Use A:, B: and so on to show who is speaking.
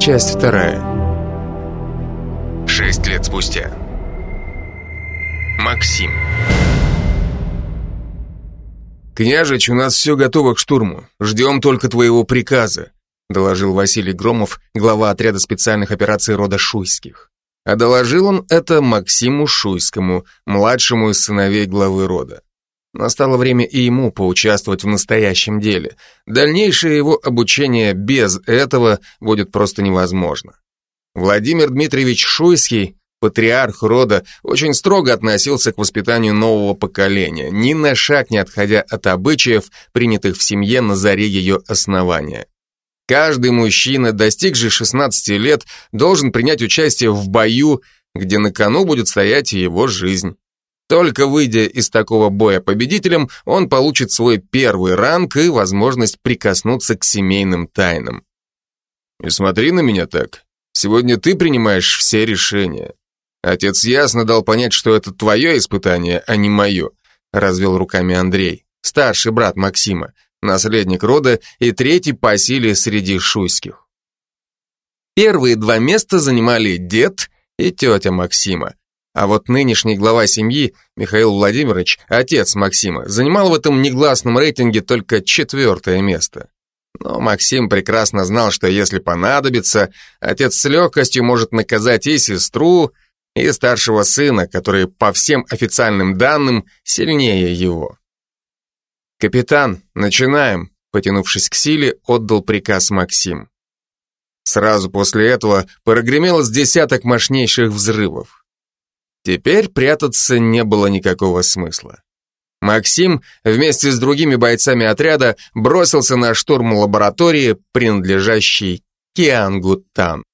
A: Часть вторая.
B: Шесть лет спустя. Максим.
A: «Княжич, у нас все готово к штурму. Ждем только твоего приказа», доложил Василий Громов, глава отряда специальных операций рода Шуйских. А доложил он это Максиму Шуйскому, младшему из сыновей главы рода. Настало время и ему поучаствовать в настоящем деле. Дальнейшее его обучение без этого будет просто невозможно. Владимир Дмитриевич Шуйский, патриарх рода, очень строго относился к воспитанию нового поколения, ни на шаг не отходя от обычаев, принятых в семье на заре ее основания. Каждый мужчина, достигший 16 лет, должен принять участие в бою, где на кону будет стоять его жизнь. Только выйдя из такого боя победителем, он получит свой первый ранг и возможность прикоснуться к семейным тайнам. И смотри на меня так. Сегодня ты принимаешь все решения. Отец ясно дал понять, что это твое испытание, а не мое, развел руками Андрей, старший брат Максима, наследник рода и третий по силе среди шуйских. Первые два места занимали дед и тетя Максима, а вот нынешний глава семьи, Михаил Владимирович, отец Максима, занимал в этом негласном рейтинге только четвертое место. Но Максим прекрасно знал, что если понадобится, отец с легкостью может наказать и сестру, и старшего сына, которые по всем официальным данным сильнее его. «Капитан, начинаем», потянувшись к силе, отдал приказ Максим. Сразу после этого прогремело с десяток мощнейших взрывов. Теперь прятаться не было никакого смысла. Максим вместе с другими бойцами отряда бросился на штурм лаборатории, принадлежащей Киангу Тан.